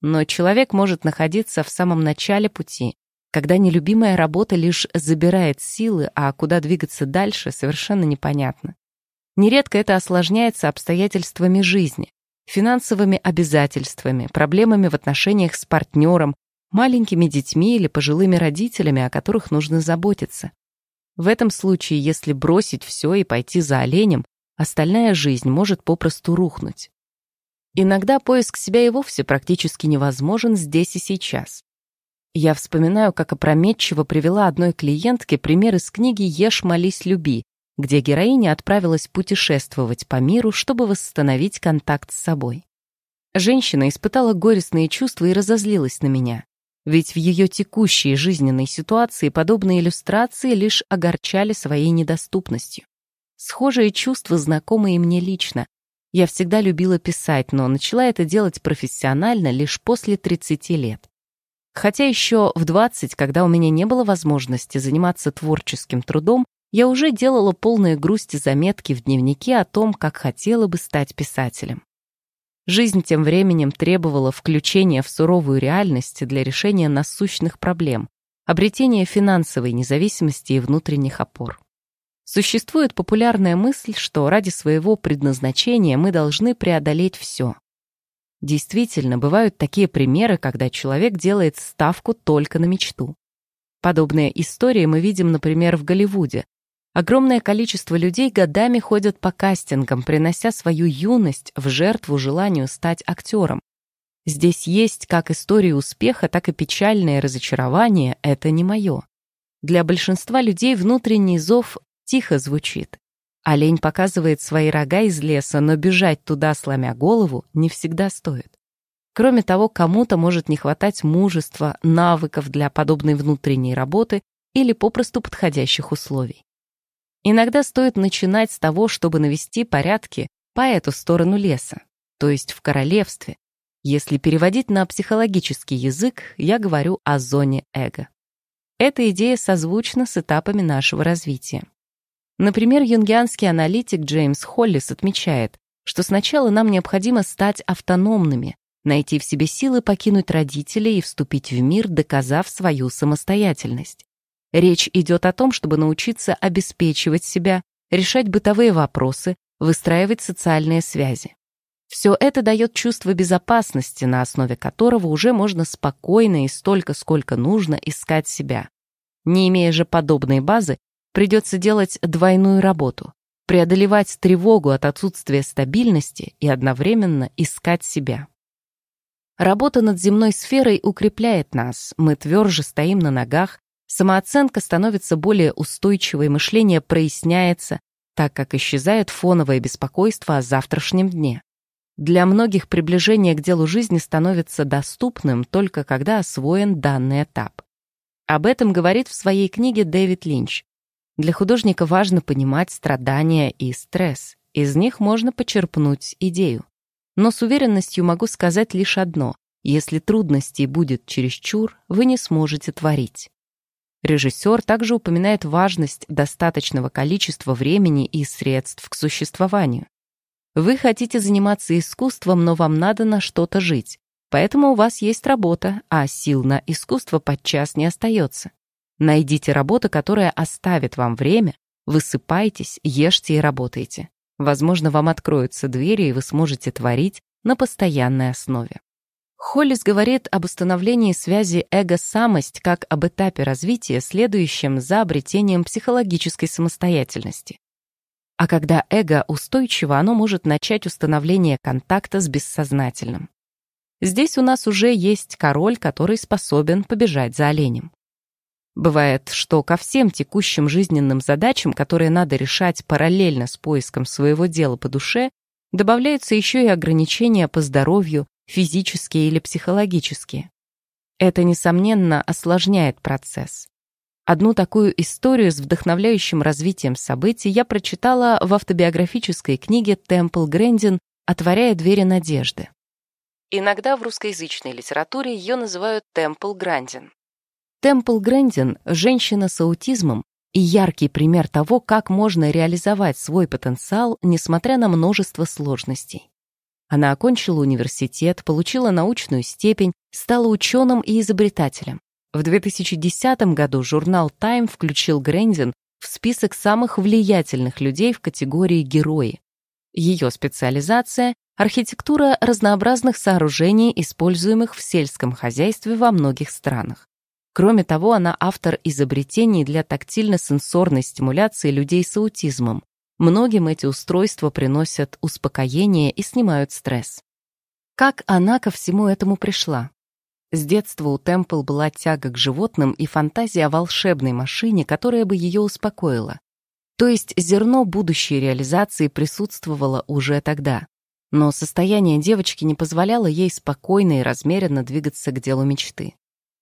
Но человек может находиться в самом начале пути, когда нелюбимая работа лишь забирает силы, а куда двигаться дальше совершенно непонятно. Нередко это осложняется обстоятельствами жизни, финансовыми обязательствами, проблемами в отношениях с партнером, маленькими детьми или пожилыми родителями, о которых нужно заботиться. В этом случае, если бросить все и пойти за оленем, остальная жизнь может попросту рухнуть. Иногда поиск себя и вовсе практически невозможен здесь и сейчас. Я вспоминаю, как опрометчиво привела одной клиентке пример из книги «Ешь, молись, люби», где героиня отправилась путешествовать по миру, чтобы восстановить контакт с собой. Женщина испытала горестные чувства и разозлилась на меня, ведь в ее текущей жизненной ситуации подобные иллюстрации лишь огорчали своей недоступностью. Схожие чувства знакомы и мне лично. Я всегда любила писать, но начала это делать профессионально лишь после 30 лет. Хотя еще в 20, когда у меня не было возможности заниматься творческим трудом, я уже делала полные грусти заметки в дневнике о том, как хотела бы стать писателем. Жизнь тем временем требовала включения в суровую реальность для решения насущных проблем, обретения финансовой независимости и внутренних опор. Существует популярная мысль, что ради своего предназначения мы должны преодолеть все. Действительно, бывают такие примеры, когда человек делает ставку только на мечту. Подобные истории мы видим, например, в Голливуде, Огромное количество людей годами ходят по кастингам, принося свою юность в жертву желанию стать актером. Здесь есть как истории успеха, так и печальное разочарование «это не мое». Для большинства людей внутренний зов тихо звучит. Олень показывает свои рога из леса, но бежать туда, сломя голову, не всегда стоит. Кроме того, кому-то может не хватать мужества, навыков для подобной внутренней работы или попросту подходящих условий. Иногда стоит начинать с того, чтобы навести порядки по эту сторону леса, то есть в королевстве. Если переводить на психологический язык, я говорю о зоне эго. Эта идея созвучна с этапами нашего развития. Например, юнгианский аналитик Джеймс Холлис отмечает, что сначала нам необходимо стать автономными, найти в себе силы покинуть родителей и вступить в мир, доказав свою самостоятельность. Речь идет о том, чтобы научиться обеспечивать себя, решать бытовые вопросы, выстраивать социальные связи. Все это дает чувство безопасности, на основе которого уже можно спокойно и столько, сколько нужно, искать себя. Не имея же подобной базы, придется делать двойную работу, преодолевать тревогу от отсутствия стабильности и одновременно искать себя. Работа над земной сферой укрепляет нас, мы тверже стоим на ногах, самооценка становится более устойчивой, мышление проясняется, так как исчезает фоновое беспокойство о завтрашнем дне. Для многих приближение к делу жизни становится доступным только когда освоен данный этап. Об этом говорит в своей книге Дэвид Линч. Для художника важно понимать страдания и стресс. Из них можно почерпнуть идею. Но с уверенностью могу сказать лишь одно. Если трудностей будет чересчур, вы не сможете творить. Режиссер также упоминает важность достаточного количества времени и средств к существованию. Вы хотите заниматься искусством, но вам надо на что-то жить. Поэтому у вас есть работа, а сил на искусство подчас не остается. Найдите работу, которая оставит вам время, высыпайтесь, ешьте и работайте. Возможно, вам откроются двери, и вы сможете творить на постоянной основе. Холлис говорит об установлении связи эго-самость как об этапе развития, следующем за обретением психологической самостоятельности. А когда эго устойчиво, оно может начать установление контакта с бессознательным. Здесь у нас уже есть король, который способен побежать за оленем. Бывает, что ко всем текущим жизненным задачам, которые надо решать параллельно с поиском своего дела по душе, добавляются еще и ограничения по здоровью, физические или психологические. Это, несомненно, осложняет процесс. Одну такую историю с вдохновляющим развитием событий я прочитала в автобиографической книге «Темпл Грэндин. Отворяя двери надежды». Иногда в русскоязычной литературе ее называют «Темпл Грандин». Темпл Грэндин – женщина с аутизмом и яркий пример того, как можно реализовать свой потенциал, несмотря на множество сложностей. Она окончила университет, получила научную степень, стала ученым и изобретателем. В 2010 году журнал Time включил Грэндин в список самых влиятельных людей в категории «Герои». Ее специализация – архитектура разнообразных сооружений, используемых в сельском хозяйстве во многих странах. Кроме того, она автор изобретений для тактильно-сенсорной стимуляции людей с аутизмом. Многим эти устройства приносят успокоение и снимают стресс. Как она ко всему этому пришла? С детства у Темпл была тяга к животным и фантазия о волшебной машине, которая бы ее успокоила. То есть зерно будущей реализации присутствовало уже тогда. Но состояние девочки не позволяло ей спокойно и размеренно двигаться к делу мечты.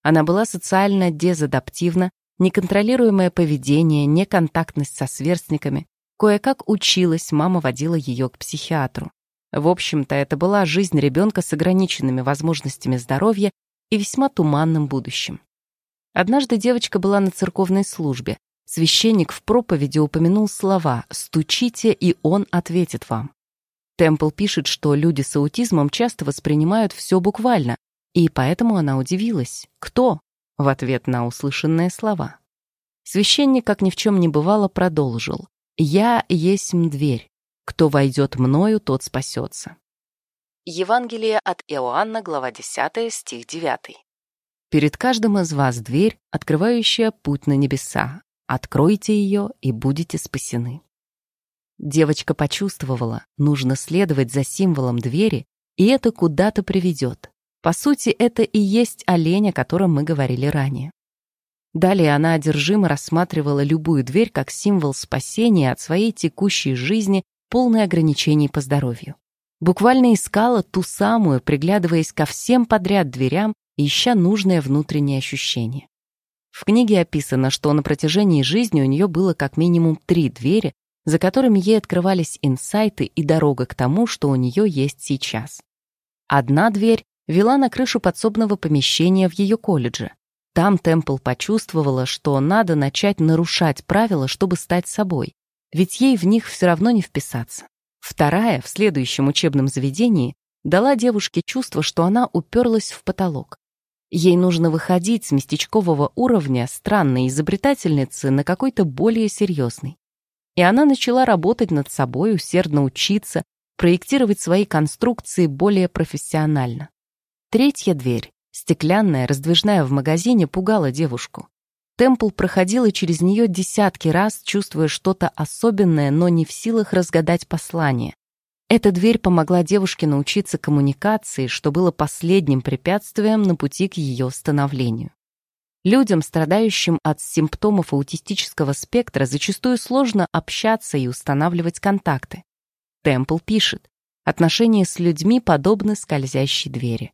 Она была социально дезадаптивна, неконтролируемое поведение, неконтактность со сверстниками. Кое-как училась, мама водила ее к психиатру. В общем-то, это была жизнь ребенка с ограниченными возможностями здоровья и весьма туманным будущим. Однажды девочка была на церковной службе. Священник в проповеди упомянул слова «стучите, и он ответит вам». Темпл пишет, что люди с аутизмом часто воспринимают все буквально, и поэтому она удивилась. «Кто?» в ответ на услышанные слова. Священник, как ни в чем не бывало, продолжил. «Я есмь дверь. Кто войдет мною, тот спасется». Евангелие от Иоанна, глава 10, стих 9. «Перед каждым из вас дверь, открывающая путь на небеса. Откройте ее, и будете спасены». Девочка почувствовала, нужно следовать за символом двери, и это куда-то приведет. По сути, это и есть олень, о котором мы говорили ранее. Далее она одержимо рассматривала любую дверь как символ спасения от своей текущей жизни, полной ограничений по здоровью. Буквально искала ту самую, приглядываясь ко всем подряд дверям ища нужное внутреннее ощущение. В книге описано, что на протяжении жизни у нее было как минимум три двери, за которыми ей открывались инсайты и дорога к тому, что у нее есть сейчас. Одна дверь вела на крышу подсобного помещения в ее колледже. Там Темпл почувствовала, что надо начать нарушать правила, чтобы стать собой, ведь ей в них все равно не вписаться. Вторая, в следующем учебном заведении, дала девушке чувство, что она уперлась в потолок. Ей нужно выходить с местечкового уровня странной изобретательницы на какой-то более серьезный. И она начала работать над собой, усердно учиться, проектировать свои конструкции более профессионально. Третья дверь, стеклянная, раздвижная в магазине, пугала девушку. Темпл проходила через нее десятки раз, чувствуя что-то особенное, но не в силах разгадать послание. Эта дверь помогла девушке научиться коммуникации, что было последним препятствием на пути к ее становлению. Людям, страдающим от симптомов аутистического спектра, зачастую сложно общаться и устанавливать контакты. Темпл пишет, отношения с людьми подобны скользящей двери.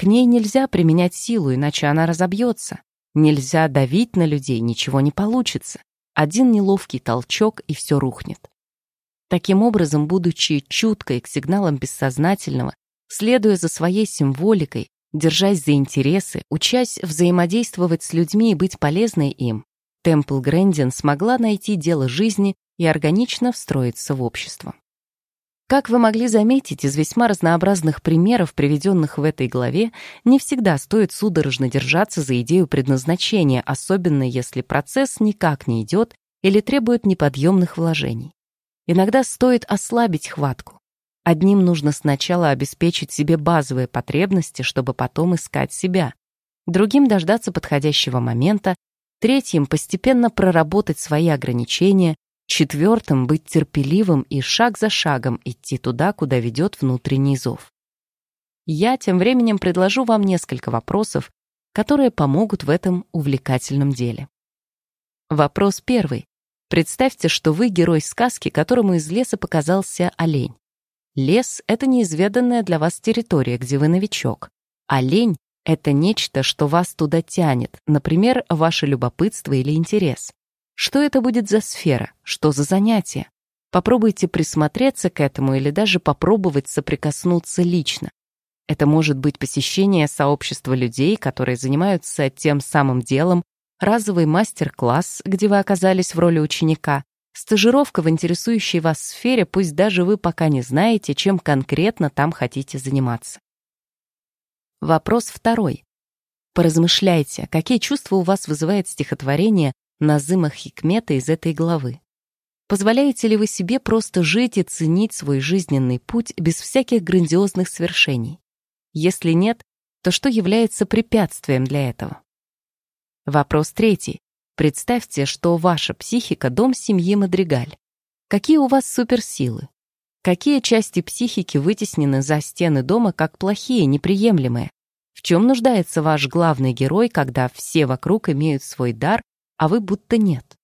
К ней нельзя применять силу, иначе она разобьется. Нельзя давить на людей, ничего не получится. Один неловкий толчок, и все рухнет. Таким образом, будучи чуткой к сигналам бессознательного, следуя за своей символикой, держась за интересы, учась взаимодействовать с людьми и быть полезной им, Темпл Грэндин смогла найти дело жизни и органично встроиться в общество. Как вы могли заметить из весьма разнообразных примеров, приведенных в этой главе, не всегда стоит судорожно держаться за идею предназначения, особенно если процесс никак не идет или требует неподъемных вложений. Иногда стоит ослабить хватку. Одним нужно сначала обеспечить себе базовые потребности, чтобы потом искать себя. Другим дождаться подходящего момента. Третьим постепенно проработать свои ограничения. Четвертым быть терпеливым и шаг за шагом идти туда, куда ведет внутренний зов. Я тем временем предложу вам несколько вопросов, которые помогут в этом увлекательном деле. Вопрос первый. Представьте, что вы герой сказки, которому из леса показался олень. Лес — это неизведанная для вас территория, где вы новичок. Олень — это нечто, что вас туда тянет, например, ваше любопытство или интерес. Что это будет за сфера? Что за занятие? Попробуйте присмотреться к этому или даже попробовать соприкоснуться лично. Это может быть посещение сообщества людей, которые занимаются тем самым делом, разовый мастер-класс, где вы оказались в роли ученика, стажировка в интересующей вас сфере, пусть даже вы пока не знаете, чем конкретно там хотите заниматься. Вопрос второй. Поразмышляйте, какие чувства у вас вызывает стихотворение Назыма Хикмета из этой главы. Позволяете ли вы себе просто жить и ценить свой жизненный путь без всяких грандиозных свершений? Если нет, то что является препятствием для этого? Вопрос третий. Представьте, что ваша психика — дом семьи Мадригаль. Какие у вас суперсилы? Какие части психики вытеснены за стены дома как плохие, неприемлемые? В чем нуждается ваш главный герой, когда все вокруг имеют свой дар, а вы будто нет?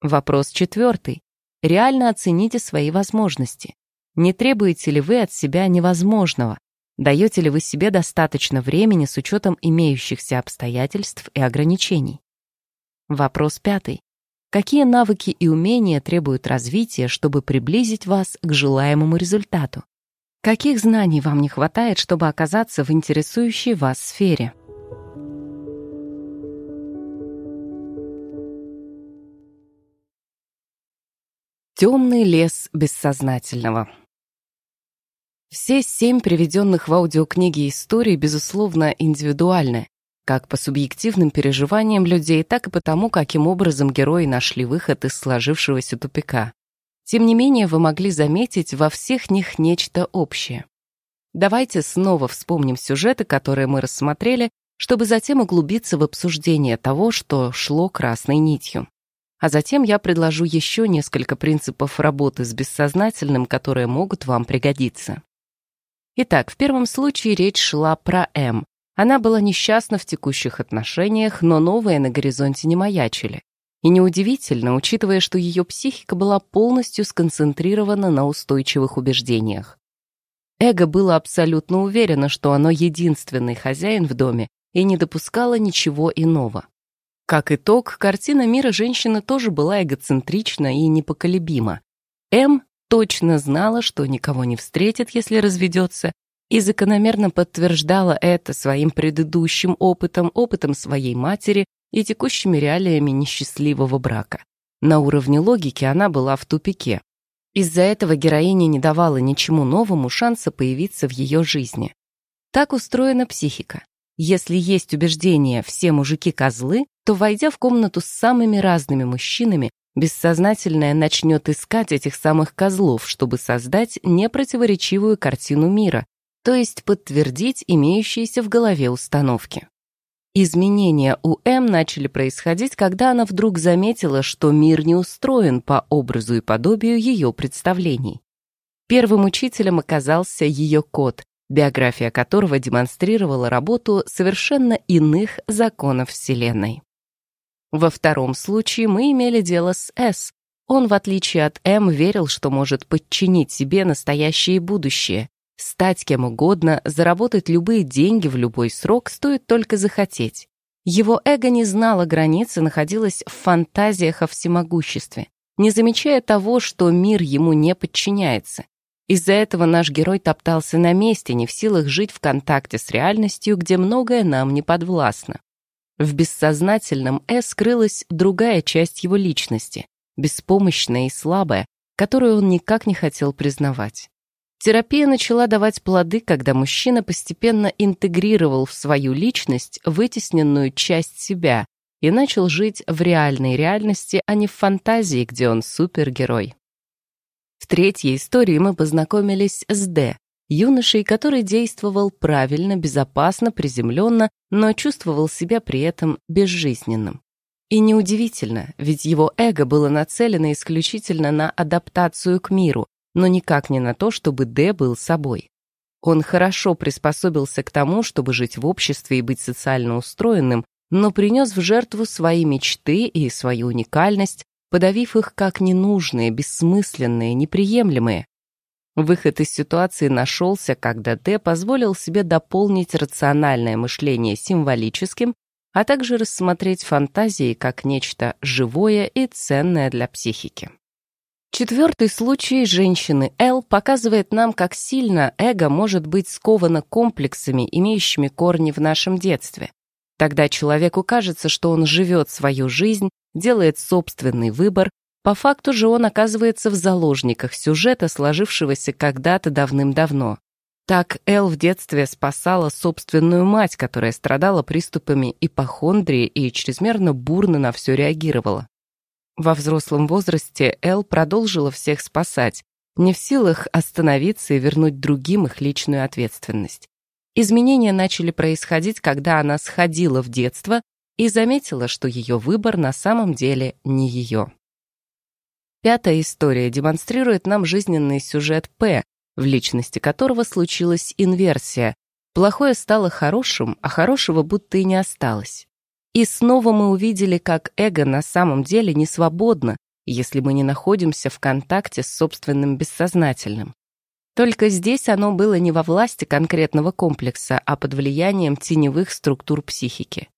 Вопрос четвертый. Реально оцените свои возможности. Не требуете ли вы от себя невозможного? Даете ли вы себе достаточно времени с учетом имеющихся обстоятельств и ограничений? Вопрос пятый. Какие навыки и умения требуют развития, чтобы приблизить вас к желаемому результату? Каких знаний вам не хватает, чтобы оказаться в интересующей вас сфере? Темный лес бессознательного. Все семь приведенных в аудиокниге историй, безусловно, индивидуальны, как по субъективным переживаниям людей, так и по тому, каким образом герои нашли выход из сложившегося тупика. Тем не менее, вы могли заметить во всех них нечто общее. Давайте снова вспомним сюжеты, которые мы рассмотрели, чтобы затем углубиться в обсуждение того, что шло красной нитью. А затем я предложу еще несколько принципов работы с бессознательным, которые могут вам пригодиться. Итак, в первом случае речь шла про М. Она была несчастна в текущих отношениях, но новые на горизонте не маячили. И неудивительно, учитывая, что ее психика была полностью сконцентрирована на устойчивых убеждениях. Эго было абсолютно уверено, что оно единственный хозяин в доме и не допускало ничего иного. Как итог, картина мира женщины тоже была эгоцентрична и непоколебима. М точно знала, что никого не встретит, если разведется, и закономерно подтверждала это своим предыдущим опытом, опытом своей матери и текущими реалиями несчастливого брака. На уровне логики она была в тупике. Из-за этого героиня не давала ничему новому шанса появиться в ее жизни. Так устроена психика. Если есть убеждение «все мужики козлы», то, войдя в комнату с самыми разными мужчинами, Бессознательное начнет искать этих самых козлов, чтобы создать непротиворечивую картину мира, то есть подтвердить имеющиеся в голове установки. Изменения у М начали происходить, когда она вдруг заметила, что мир не устроен по образу и подобию ее представлений. Первым учителем оказался ее кот, биография которого демонстрировала работу совершенно иных законов Вселенной. Во втором случае мы имели дело с С. Он, в отличие от М, верил, что может подчинить себе настоящее и будущее. Стать кем угодно, заработать любые деньги в любой срок стоит только захотеть. Его эго не знало границы, находилось в фантазиях о всемогуществе, не замечая того, что мир ему не подчиняется. Из-за этого наш герой топтался на месте, не в силах жить в контакте с реальностью, где многое нам не подвластно. В бессознательном «э» скрылась другая часть его личности, беспомощная и слабая, которую он никак не хотел признавать. Терапия начала давать плоды, когда мужчина постепенно интегрировал в свою личность вытесненную часть себя и начал жить в реальной реальности, а не в фантазии, где он супергерой. В третьей истории мы познакомились с Д, юношей, который действовал правильно, безопасно, приземленно, но чувствовал себя при этом безжизненным. И неудивительно, ведь его эго было нацелено исключительно на адаптацию к миру, но никак не на то, чтобы Д был собой. Он хорошо приспособился к тому, чтобы жить в обществе и быть социально устроенным, но принес в жертву свои мечты и свою уникальность, подавив их как ненужные, бессмысленные, неприемлемые. Выход из ситуации нашелся, когда Д позволил себе дополнить рациональное мышление символическим, а также рассмотреть фантазии как нечто живое и ценное для психики. Четвертый случай женщины Л показывает нам, как сильно эго может быть сковано комплексами, имеющими корни в нашем детстве. Тогда человеку кажется, что он живет свою жизнь, делает собственный выбор, по факту же он оказывается в заложниках сюжета, сложившегося когда-то давным-давно. Так Эл в детстве спасала собственную мать, которая страдала приступами ипохондрии и чрезмерно бурно на все реагировала. Во взрослом возрасте Эл продолжила всех спасать, не в силах остановиться и вернуть другим их личную ответственность. Изменения начали происходить, когда она сходила в детство и заметила, что ее выбор на самом деле не ее. Пятая история демонстрирует нам жизненный сюжет П, в личности которого случилась инверсия. Плохое стало хорошим, а хорошего будто и не осталось. И снова мы увидели, как эго на самом деле не свободно, если мы не находимся в контакте с собственным бессознательным. Только здесь оно было не во власти конкретного комплекса, а под влиянием теневых структур психики.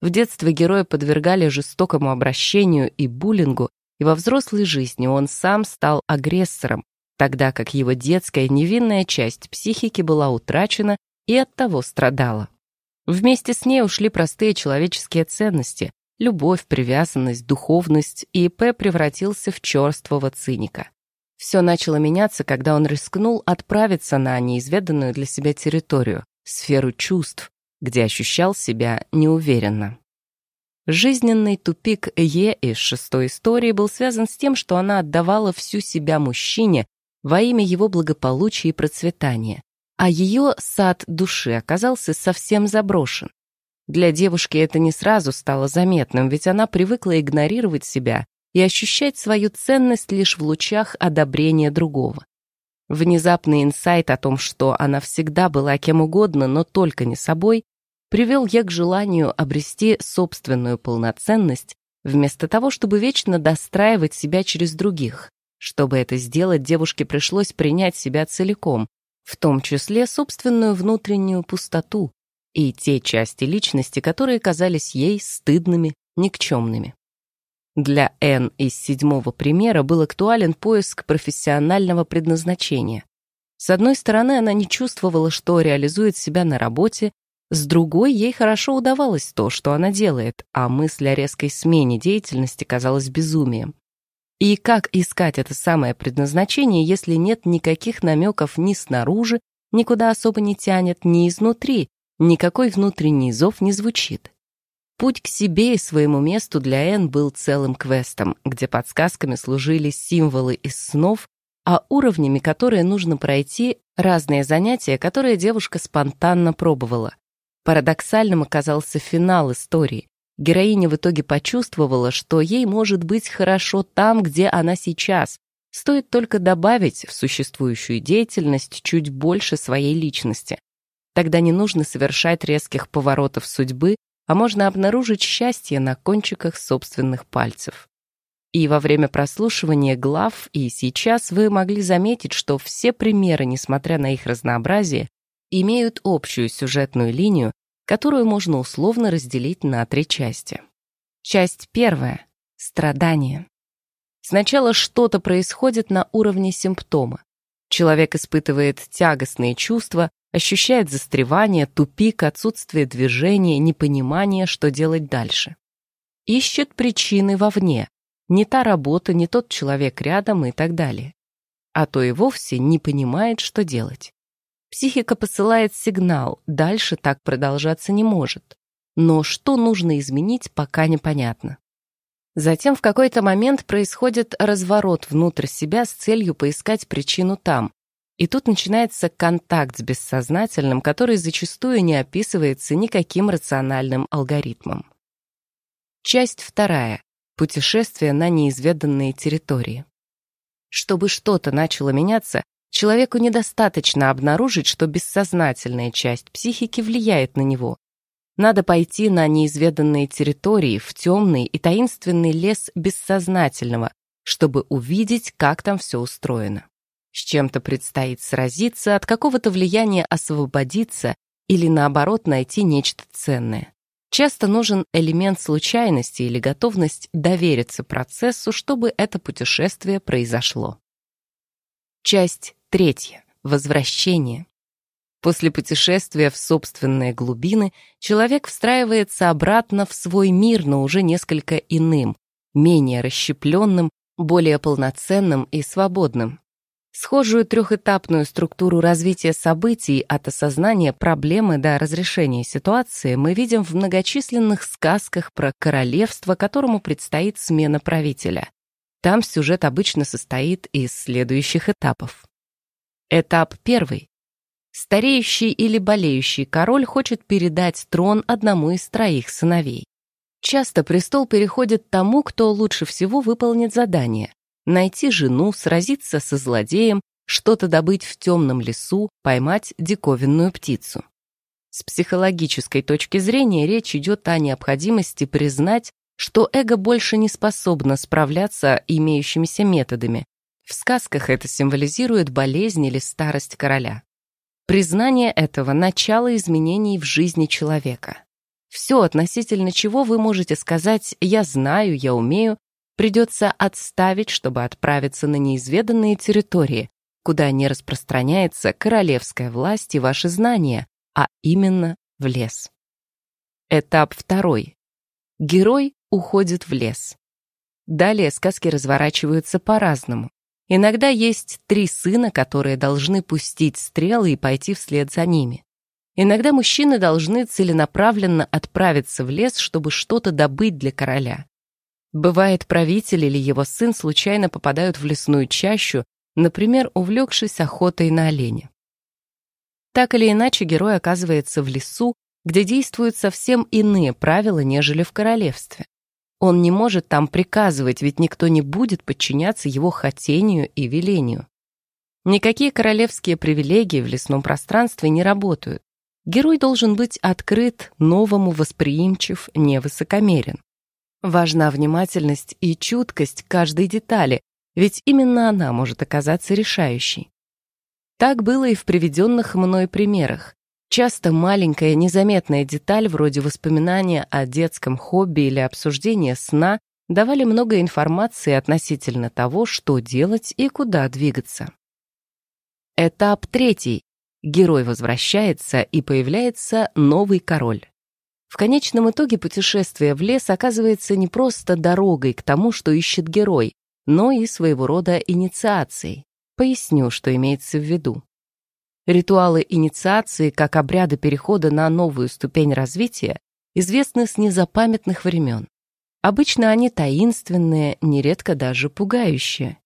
В детстве героя подвергали жестокому обращению и буллингу, и во взрослой жизни он сам стал агрессором, тогда как его детская невинная часть психики была утрачена и оттого страдала. Вместе с ней ушли простые человеческие ценности, любовь, привязанность, духовность, и П превратился в черствого циника. Все начало меняться, когда он рискнул отправиться на неизведанную для себя территорию, сферу чувств, где ощущал себя неуверенно. Жизненный тупик Е из шестой истории был связан с тем, что она отдавала всю себя мужчине во имя его благополучия и процветания, а ее сад души оказался совсем заброшен. Для девушки это не сразу стало заметным, ведь она привыкла игнорировать себя и ощущать свою ценность лишь в лучах одобрения другого. Внезапный инсайт о том, что она всегда была кем угодно, но только не собой, привел я к желанию обрести собственную полноценность, вместо того, чтобы вечно достраивать себя через других. Чтобы это сделать, девушке пришлось принять себя целиком, в том числе собственную внутреннюю пустоту и те части личности, которые казались ей стыдными, никчемными. Для Н из седьмого примера был актуален поиск профессионального предназначения. С одной стороны, она не чувствовала, что реализует себя на работе, с другой, ей хорошо удавалось то, что она делает, а мысль о резкой смене деятельности казалась безумием. И как искать это самое предназначение, если нет никаких намеков ни снаружи, никуда особо не тянет, ни изнутри, никакой внутренний зов не звучит? Путь к себе и своему месту для Энн был целым квестом, где подсказками служили символы из снов, а уровнями, которые нужно пройти, разные занятия, которые девушка спонтанно пробовала. Парадоксальным оказался финал истории. Героиня в итоге почувствовала, что ей может быть хорошо там, где она сейчас. Стоит только добавить в существующую деятельность чуть больше своей личности. Тогда не нужно совершать резких поворотов судьбы, а можно обнаружить счастье на кончиках собственных пальцев. И во время прослушивания глав и сейчас вы могли заметить, что все примеры, несмотря на их разнообразие, имеют общую сюжетную линию, которую можно условно разделить на три части. Часть первая — страдание. Сначала что-то происходит на уровне симптома. Человек испытывает тягостные чувства, ощущает застревание, тупик, отсутствие движения, непонимание, что делать дальше. Ищет причины вовне, не та работа, не тот человек рядом и так далее. А то и вовсе не понимает, что делать. Психика посылает сигнал, дальше так продолжаться не может. Но что нужно изменить, пока непонятно. Затем в какой-то момент происходит разворот внутрь себя с целью поискать причину там. И тут начинается контакт с бессознательным, который зачастую не описывается никаким рациональным алгоритмом. Часть вторая. Путешествие на неизведанные территории. Чтобы что-то начало меняться, Человеку недостаточно обнаружить, что бессознательная часть психики влияет на него. Надо пойти на неизведанные территории, в темный и таинственный лес бессознательного, чтобы увидеть, как там все устроено. С чем-то предстоит сразиться, от какого-то влияния освободиться или, наоборот, найти нечто ценное. Часто нужен элемент случайности или готовность довериться процессу, чтобы это путешествие произошло. Часть третья. Возвращение. После путешествия в собственные глубины человек встраивается обратно в свой мир, но уже несколько иным, менее расщепленным, более полноценным и свободным. Схожую трехэтапную структуру развития событий от осознания проблемы до разрешения ситуации мы видим в многочисленных сказках про королевство, которому предстоит смена правителя. Там сюжет обычно состоит из следующих этапов. Этап первый. Стареющий или болеющий король хочет передать трон одному из троих сыновей. Часто престол переходит тому, кто лучше всего выполнит задание. Найти жену, сразиться со злодеем, что-то добыть в темном лесу, поймать диковинную птицу. С психологической точки зрения речь идет о необходимости признать, что эго больше не способно справляться имеющимися методами. В сказках это символизирует болезнь или старость короля. Признание этого — начало изменений в жизни человека. Все, относительно чего вы можете сказать «я знаю, я умею», придется отставить, чтобы отправиться на неизведанные территории, куда не распространяется королевская власть и ваши знания, а именно в лес. Этап второй. Герой уходит в лес. Далее сказки разворачиваются по-разному. Иногда есть три сына, которые должны пустить стрелы и пойти вслед за ними. Иногда мужчины должны целенаправленно отправиться в лес, чтобы что-то добыть для короля. Бывает, правитель или его сын случайно попадают в лесную чащу, например, увлекшись охотой на оленя. Так или иначе, герой оказывается в лесу, где действуют совсем иные правила, нежели в королевстве. Он не может там приказывать, ведь никто не будет подчиняться его хотению и велению. Никакие королевские привилегии в лесном пространстве не работают. Герой должен быть открыт, новому восприимчив, невысокомерен. Важна внимательность и чуткость каждой детали, ведь именно она может оказаться решающей. Так было и в приведенных мной примерах. Часто маленькая незаметная деталь вроде воспоминания о детском хобби или обсуждения сна давали много информации относительно того, что делать и куда двигаться. Этап третий. Герой возвращается, и появляется новый король. В конечном итоге путешествие в лес оказывается не просто дорогой к тому, что ищет герой, но и своего рода инициацией. Поясню, что имеется в виду. Ритуалы инициации, как обряды перехода на новую ступень развития, известны с незапамятных времен. Обычно они таинственные, нередко даже пугающие.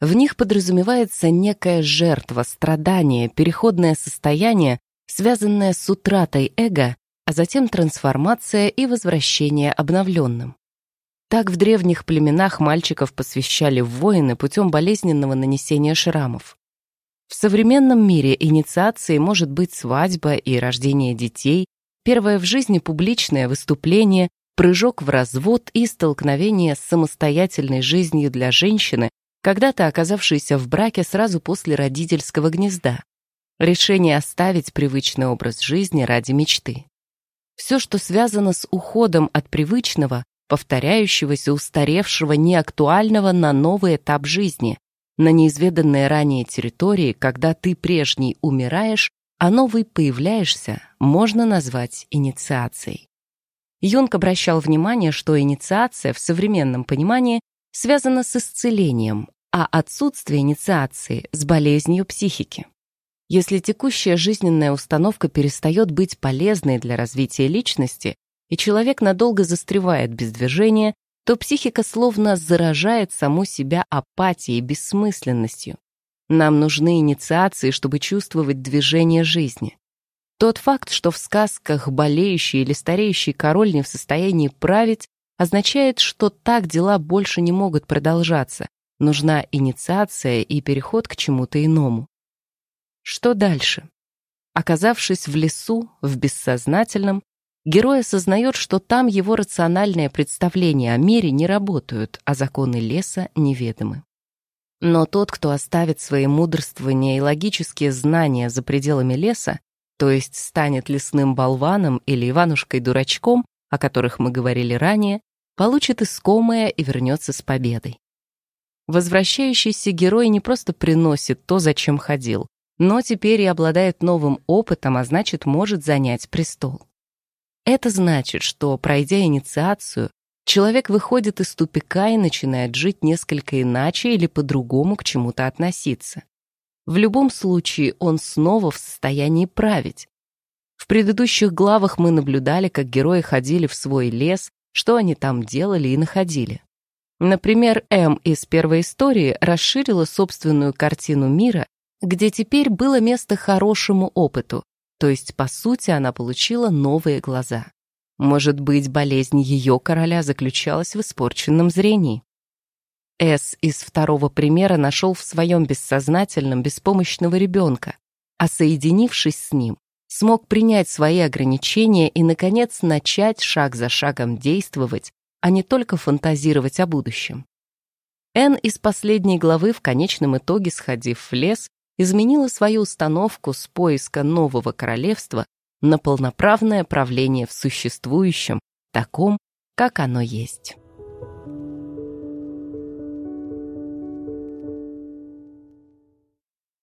В них подразумевается некая жертва, страдание, переходное состояние, связанное с утратой эго а затем трансформация и возвращение обновленным. Так в древних племенах мальчиков посвящали воины путем болезненного нанесения шрамов. В современном мире инициацией может быть свадьба и рождение детей, первое в жизни публичное выступление, прыжок в развод и столкновение с самостоятельной жизнью для женщины, когда-то оказавшейся в браке сразу после родительского гнезда. Решение оставить привычный образ жизни ради мечты. Все, что связано с уходом от привычного, повторяющегося, устаревшего, неактуального на новый этап жизни, на неизведанные ранее территории, когда ты прежний умираешь, а новый появляешься, можно назвать инициацией. Юнг обращал внимание, что инициация в современном понимании связана с исцелением, а отсутствие инициации — с болезнью психики. Если текущая жизненная установка перестает быть полезной для развития личности, и человек надолго застревает без движения, то психика словно заражает саму себя апатией бессмысленностью. Нам нужны инициации, чтобы чувствовать движение жизни. Тот факт, что в сказках болеющий или стареющий король не в состоянии править, означает, что так дела больше не могут продолжаться. Нужна инициация и переход к чему-то иному. Что дальше? Оказавшись в лесу, в бессознательном, герой осознает, что там его рациональные представления о мире не работают, а законы леса неведомы. Но тот, кто оставит свои мудрствования и логические знания за пределами леса, то есть станет лесным болваном или Иванушкой-дурачком, о которых мы говорили ранее, получит искомое и вернется с победой. Возвращающийся герой не просто приносит то, зачем ходил, но теперь и обладает новым опытом, а значит, может занять престол. Это значит, что, пройдя инициацию, человек выходит из тупика и начинает жить несколько иначе или по-другому к чему-то относиться. В любом случае он снова в состоянии править. В предыдущих главах мы наблюдали, как герои ходили в свой лес, что они там делали и находили. Например, М из первой истории расширила собственную картину мира, где теперь было место хорошему опыту, то есть, по сути, она получила новые глаза. Может быть, болезнь ее короля заключалась в испорченном зрении. С из второго примера нашел в своем бессознательном беспомощного ребенка, а соединившись с ним, смог принять свои ограничения и, наконец, начать шаг за шагом действовать, а не только фантазировать о будущем. Н из последней главы в конечном итоге, сходив в лес, изменила свою установку с поиска нового королевства на полноправное правление в существующем, таком, как оно есть.